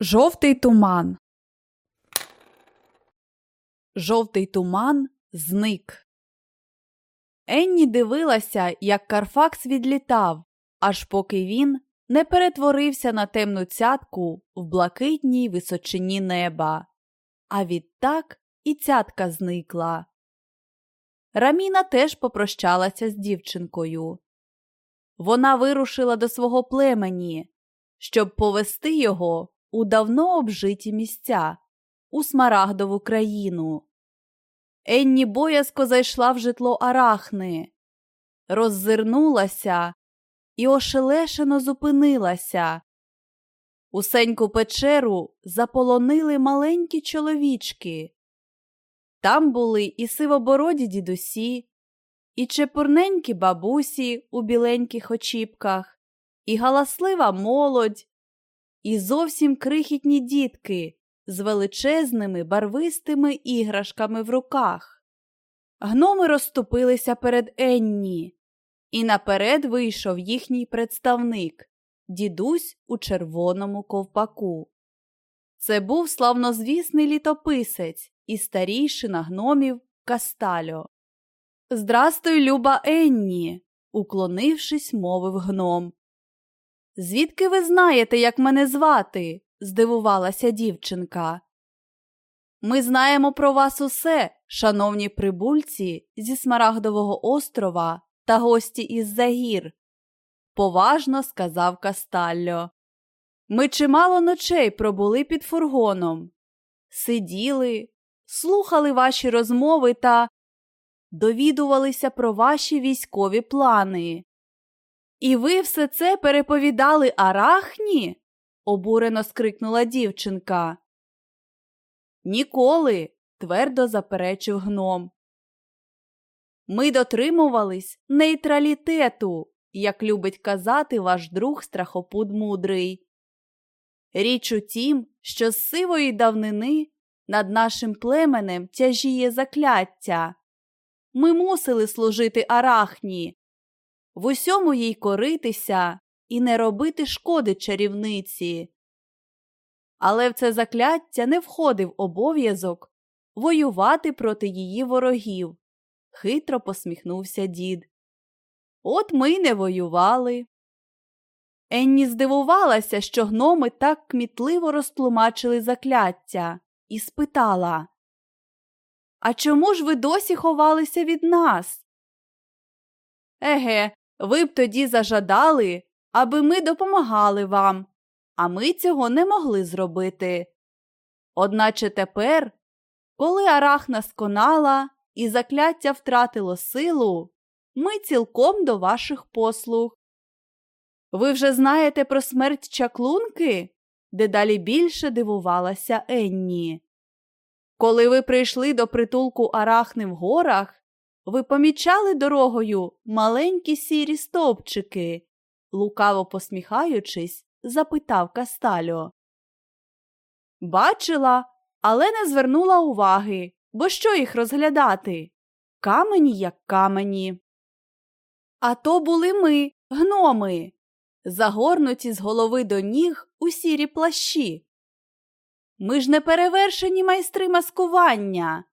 Жовтий туман. Жовтий туман зник. Енні дивилася, як Карфакс відлітав, аж поки він не перетворився на темну цятку в блакитній височині неба. А відтак і цятка зникла. Раміна теж попрощалася з дівчинкою. Вона вирушила до свого племені, щоб повести його у давно обжиті місця, у Смарагдову країну. Енні боязко зайшла в житло Арахни, роззирнулася і ошелешено зупинилася. Усеньку печеру заполонили маленькі чоловічки. Там були і сивобороді дідусі, і чепурненькі бабусі у біленьких очіпках, і галаслива молодь, і зовсім крихітні дітки з величезними барвистими іграшками в руках. Гноми розступилися перед Енні, і наперед вийшов їхній представник, дідусь у червоному ковпаку. Це був славнозвісний літописець і старійшина гномів Кастальо. Здрастуй, люба Енні, уклонившись, мовив гном. Звідки ви знаєте, як мене звати? здивувалася дівчинка. Ми знаємо про вас усе, шановні прибульці зі Смарагдового острова та гості із Загір, поважно сказав Касталло. Ми чимало ночей пробули під фургоном, сиділи, слухали ваші розмови та довідувалися про ваші військові плани. І ви все це переповідали Арахні? обурено скрикнула дівчинка. Ніколи, твердо заперечив гном. Ми дотримувались нейтралітету, як любить казати ваш друг страхопуд мудрий. Річ у тім, що з сивої давнини над нашим племенем тяжіє закляття. Ми мусили служити арахні, в усьому їй коритися і не робити шкоди чарівниці. Але в це закляття не входив обов'язок воювати проти її ворогів, хитро посміхнувся дід. От ми й не воювали. Енні здивувалася, що гноми так кмітливо розтлумачили закляття, і спитала А чому ж ви досі ховалися від нас? Еге, ви б тоді зажадали, аби ми допомагали вам, а ми цього не могли зробити. Одначе тепер, коли арахна сконала і закляття втратило силу, ми цілком до ваших послуг. Ви вже знаєте про смерть чаклунки? дедалі більше дивувалася Енні. Коли ви прийшли до притулку Арахни в горах, ви помічали дорогою маленькі сірі стовпчики, лукаво посміхаючись, запитав Кастальо. Бачила, але не звернула уваги, бо що їх розглядати? Камені, як камені. А то були ми, гноми, загорнуті з голови до ніг у сірі плащі. Ми ж не перевершені майстри маскування.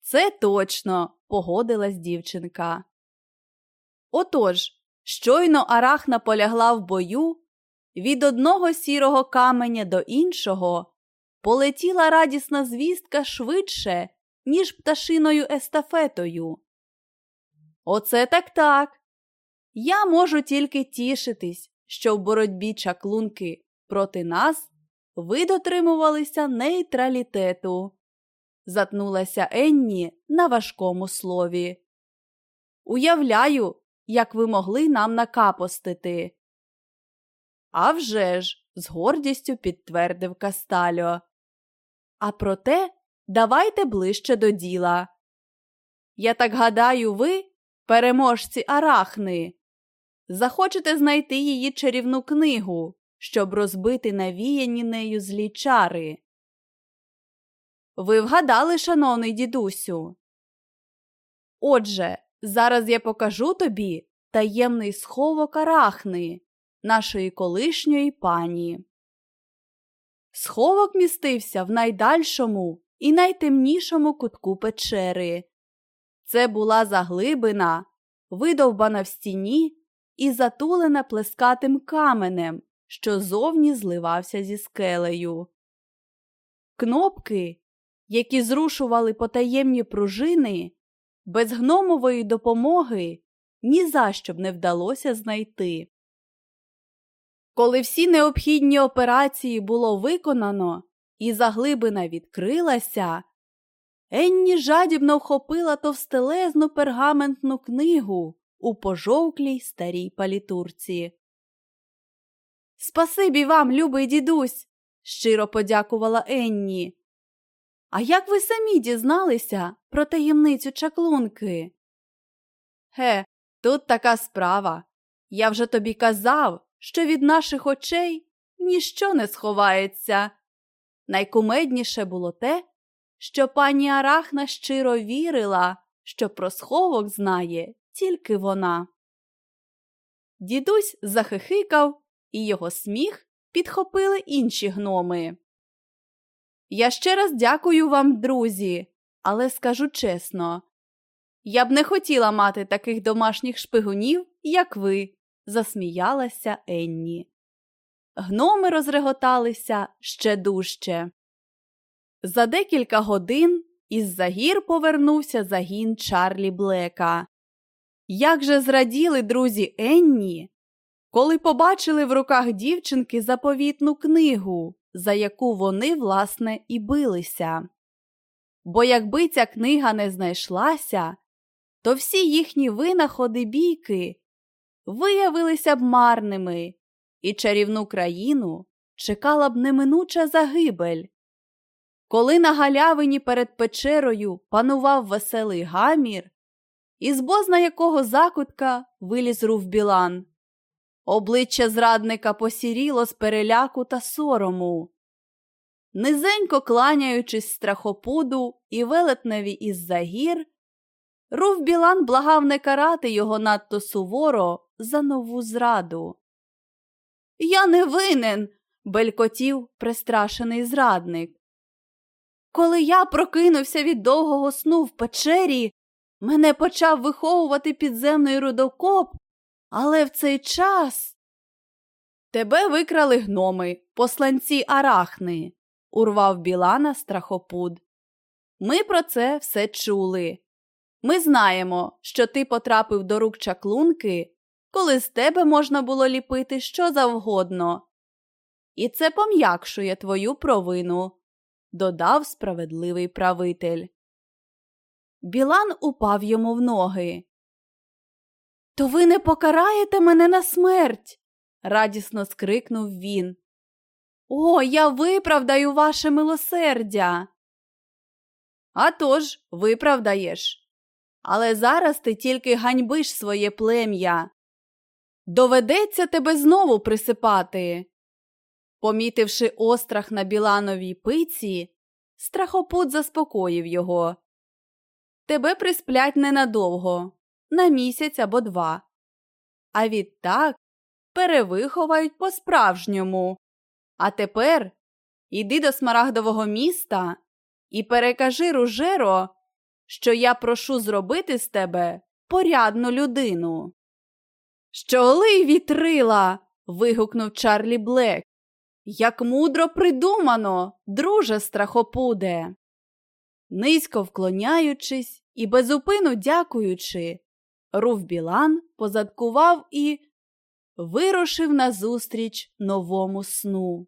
Це точно, погодилась дівчинка. Отож, щойно арахна полягла в бою, від одного сірого каменя до іншого полетіла радісна звістка швидше, ніж пташиною естафетою. Оце так так. Я можу тільки тішитись, що в боротьбі чаклунки проти нас ви дотримувалися нейтралітету. Затнулася Енні на важкому слові. Уявляю, як ви могли нам накапостити. «А вже ж!» – з гордістю підтвердив Кастальо. А проте давайте ближче до діла. Я так гадаю, ви, переможці Арахни, захочете знайти її чарівну книгу, щоб розбити навіяні нею злі чари. Ви вгадали, шановний дідусю. Отже, зараз я покажу тобі таємний сховок арахни, нашої колишньої пані. Сховок містився в найдальшому і найтемнішому кутку печери. Це була заглибина, видовбана в стіні і затулена плескатим каменем, що зовні зливався зі скелею. Кнопки, які зрушували потаємні пружини, без гномової допомоги ні за що б не вдалося знайти. Коли всі необхідні операції було виконано і заглибина відкрилася, Енні жадібно вхопила товстелезну пергаментну книгу у пожовклій старій палітурці. Спасибі вам, любий дідусь, щиро подякувала Енні. А як ви самі дізналися про таємницю чаклунки? Ге, тут така справа. Я вже тобі казав, що від наших очей ніщо не сховається. Найкумедніше було те, що пані Арахна щиро вірила, що про сховок знає тільки вона. Дідусь захихикав, і його сміх підхопили інші гноми. Я ще раз дякую вам, друзі, але скажу чесно, я б не хотіла мати таких домашніх шпигунів, як ви, засміялася Енні. Гноми розреготалися ще дужче. За декілька годин із за гір повернувся загін Чарлі Блека. Як же зраділи друзі Енні, коли побачили в руках дівчинки заповітну книгу, за яку вони, власне, і билися. Бо якби ця книга не знайшлася, то всі їхні винаходи бійки виявилися б марними, і чарівну країну чекала б неминуча загибель. Коли на галявині перед печерою панував веселий гамір, із бозна якого закутка виліз Руфбілан. Обличчя зрадника посіріло з переляку та сорому. Низенько кланяючись страхопуду і велетневі із загір, Руфбілан благав не карати його надто суворо за нову зраду. Я не винен, белькотів пристрашений зрадник. Коли я прокинувся від довгого сну в печері, мене почав виховувати підземний рудокоп, але в цей час тебе викрали гноми, посланці арахни, урвав Білана страхопуд. Ми про це все чули. Ми знаємо, що ти потрапив до рук чаклунки, коли з тебе можна було ліпити що завгодно. І це пом'якшує твою провину додав справедливий правитель. Білан упав йому в ноги. То ви не покараєте мене на смерть. радісно скрикнув він. О, я виправдаю ваше милосердя. «А тож, виправдаєш. Але зараз ти тільки ганьбиш своє плем'я. Доведеться тебе знову присипати. Помітивши острах на Білановій пиці, страхопут заспокоїв його. Тебе присплять ненадовго, на місяць або два. А відтак перевиховають по-справжньому. А тепер іди до смарагдового міста і перекажи ружеро, що я прошу зробити з тебе порядну людину. Що лий вітрила. вигукнув Чарлі Блек. Як мудро придумано, друже страхопуде. Низько вклоняючись і безупину дякуючи, Руф Білан позадкував і вирушив назустріч новому сну.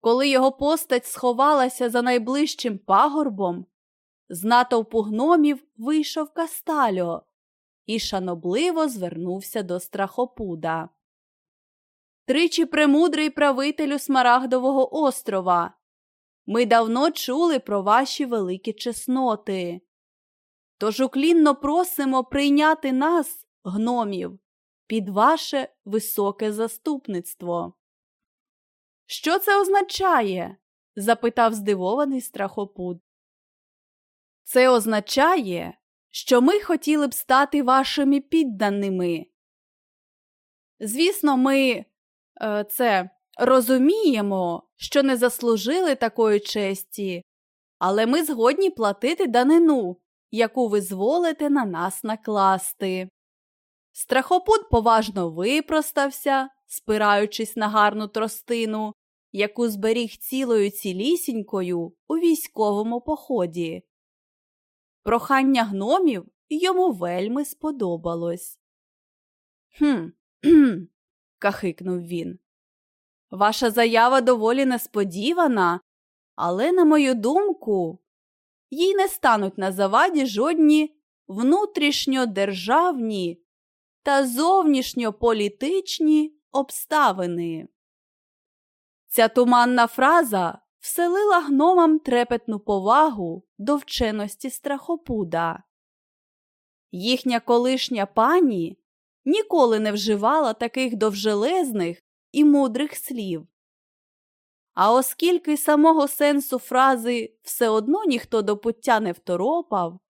Коли його постать сховалася за найближчим пагорбом, з натовпу гномів вийшов Кастальо і шанобливо звернувся до страхопуда. Тричі премудрий правителю Смарагдового острова. Ми давно чули про ваші великі чесноти. Тож уклінно просимо прийняти нас, гномів, під ваше високе заступництво. Що це означає? запитав здивований страхопуд. Це означає, що ми хотіли б стати вашими підданими. Звісно, ми Е, це Розуміємо, що не заслужили такої честі, але ми згодні платити данину, яку ви зволите на нас накласти. Страхопут поважно випростався, спираючись на гарну тростину, яку зберіг цілою цілісінькою у військовому поході. Прохання гномів йому вельми сподобалось. Хм, кахикнув він. Ваша заява доволі несподівана, але, на мою думку, їй не стануть на заваді жодні внутрішньодержавні та зовнішньополітичні обставини. Ця туманна фраза вселила гномам трепетну повагу до вченості страхопуда. Їхня колишня пані ніколи не вживала таких довжелезних і мудрих слів. А оскільки самого сенсу фрази все одно ніхто до пуття не второпав,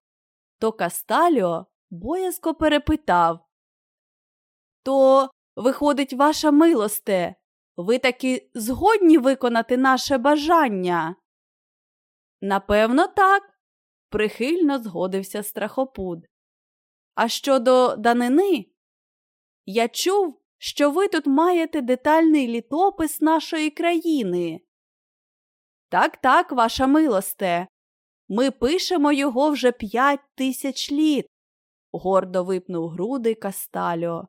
то Касталіо боязко перепитав То, виходить, ваша милосте, ви таки згодні виконати наше бажання? Напевно, так, прихильно згодився страхопуд. А щодо данини, я чув, що ви тут маєте детальний літопис нашої країни. Так, так, ваша милосте. Ми пишемо його вже п'ять тисяч літ, гордо випнув груди Кастальо.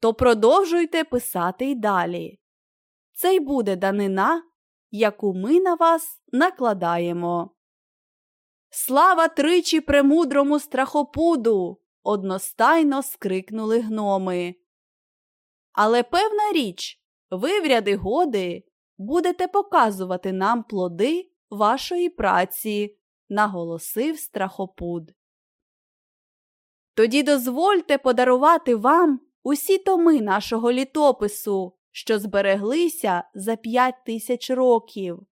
То продовжуйте писати й далі. Це й буде данина, яку ми на вас накладаємо. Слава тричі премудрому страхопуду. одностайно скрикнули гноми. Але певна річ, ви в ряди годи будете показувати нам плоди вашої праці, наголосив страхопуд. Тоді дозвольте подарувати вам усі томи нашого літопису, що збереглися за п'ять тисяч років.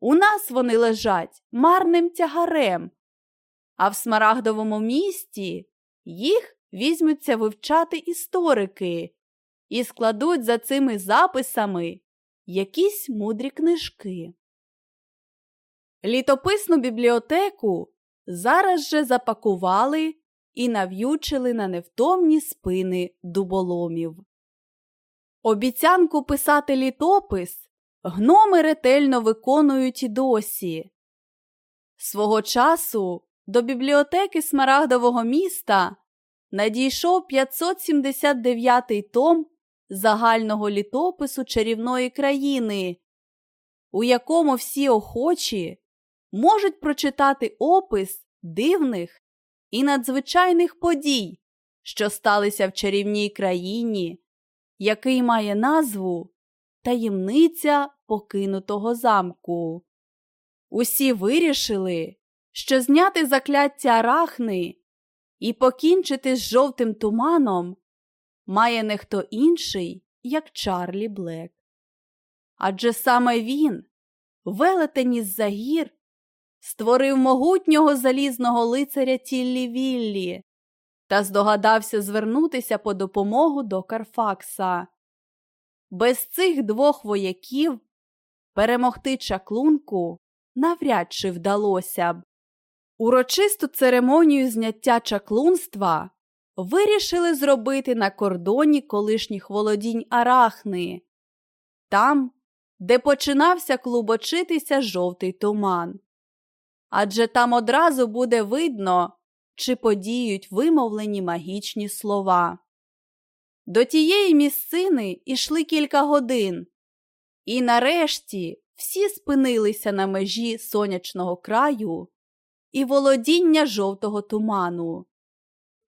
У нас вони лежать марним тягарем, а в смарагдовому місті їх візьмуться вивчати історики і складуть за цими записами якісь мудрі книжки. Літописну бібліотеку зараз же запакували і нав'ючили на невтомні спини дуболомів. Обіцянку писати літопис гноми ретельно виконують і досі. Свого часу до бібліотеки Смарагдового міста надійшов 579-й том загального літопису чарівної країни, у якому всі охочі можуть прочитати опис дивних і надзвичайних подій, що сталися в чарівній країні, який має назву Таємниця покинутого замку. Усі вирішили, що зняти закляття арахни і покінчити з жовтим туманом має не хто інший, як Чарлі Блек. Адже саме він, велетень із загір, створив могутнього залізного лицаря Тіллі Віллі та здогадався звернутися по допомогу до Карфакса. Без цих двох вояків перемогти чаклунку навряд чи вдалося б. Урочисту церемонію зняття чаклунства вирішили зробити на кордоні колишніх володінь Арахни, там, де починався клубочитися жовтий туман. Адже там одразу буде видно, чи подіють вимовлені магічні слова. До тієї місцини йшли кілька годин, і нарешті всі спинилися на межі сонячного краю і володіння жовтого туману.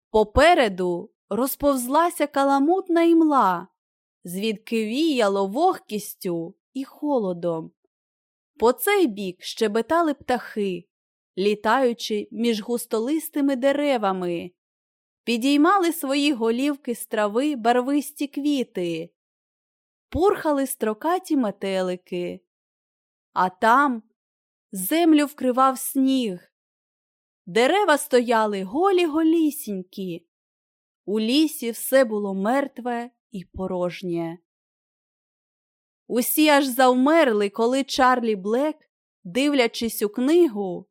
Попереду розповзлася каламутна імла, звідки віяло вогкістю і холодом. По цей бік щебетали птахи, літаючи між густолистими деревами, підіймали свої голівки з трави барвисті квіти, пурхали строкаті метелики, а там землю вкривав сніг. Дерева стояли голі голісінькі. У лісі все було мертве і порожнє. Усі аж завмерли, коли Чарлі Блек, дивлячись у книгу,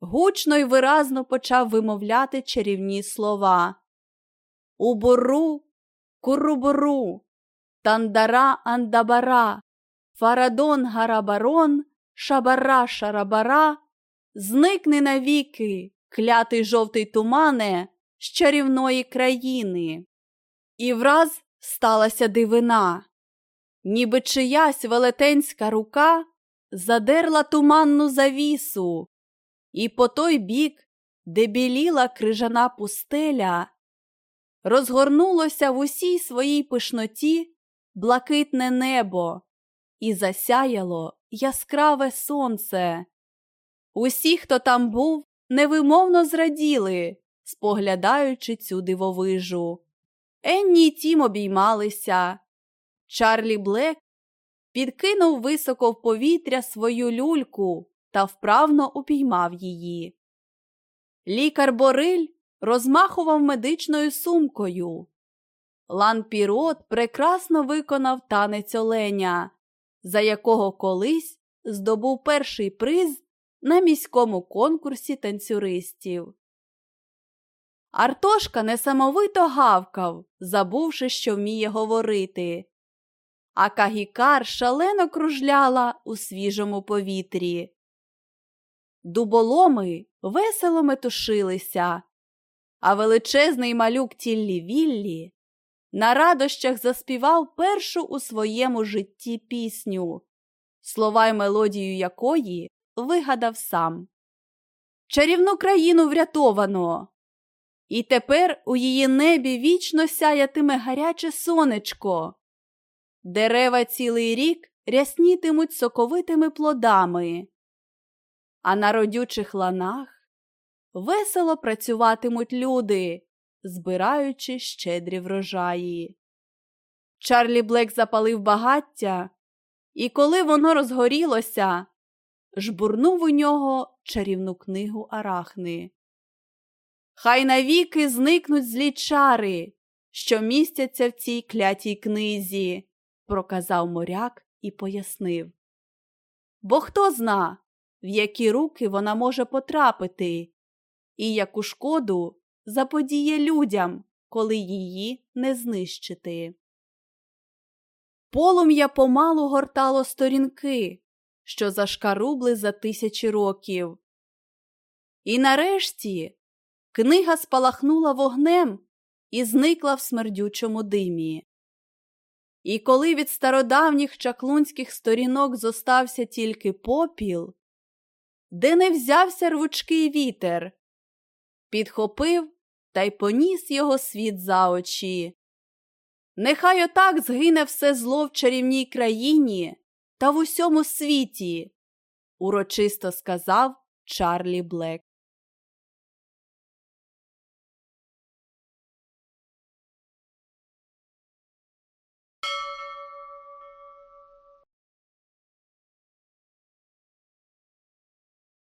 гучно й виразно почав вимовляти чарівні слова. Убуру, курубуру, тандара андабара, фарадон гарабарон, шабара шарабара, зникни навіки, клятий жовтий тумане з чарівної країни. І враз сталася дивина, ніби чиясь велетенська рука задерла туманну завісу, і по той бік, де біліла крижана пустеля, розгорнулося в усій своїй пишноті блакитне небо і засяяло яскраве сонце. Усі, хто там був, невимовно зраділи, споглядаючи цю дивовижу. Енні й тім обіймалися. Чарлі Блек підкинув високо в повітря свою люльку та вправно упіймав її. Лікар Бориль розмахував медичною сумкою. Лан Пірот прекрасно виконав танець оленя, за якого колись здобув перший приз на міському конкурсі танцюристів. Артошка несамовито гавкав, забувши, що вміє говорити, а кагікар шалено кружляла у свіжому повітрі. Дуболоми весело метушилися, а величезний малюк Тіллі Віллі на радощах заспівав першу у своєму житті пісню, слова й мелодію якої вигадав сам. Чарівну країну врятовано. І тепер у її небі вічно сяятиме гаряче сонечко. Дерева цілий рік ряснітимуть соковитими плодами, а на родючих ланах весело працюватимуть люди, збираючи щедрі врожаї. Чарлі Блек запалив багаття, і коли воно розгорілося, жбурнув у нього чарівну книгу Арахни. Хай навіки зникнуть злі чари, що містяться в цій клятій книзі, проказав моряк і пояснив. Бо хто зна, в які руки вона може потрапити, і яку шкоду заподіє людям, коли її не знищити. Полум'я помалу гортало сторінки, що зашкарубли за тисячі років. І нарешті книга спалахнула вогнем і зникла в смердючому димі. І коли від стародавніх чаклунських сторінок зостався тільки попіл, де не взявся рвучкий вітер, підхопив та й поніс його світ за очі. Нехай отак згине все зло в чарівній країні та в усьому світі, урочисто сказав Чарлі Блек.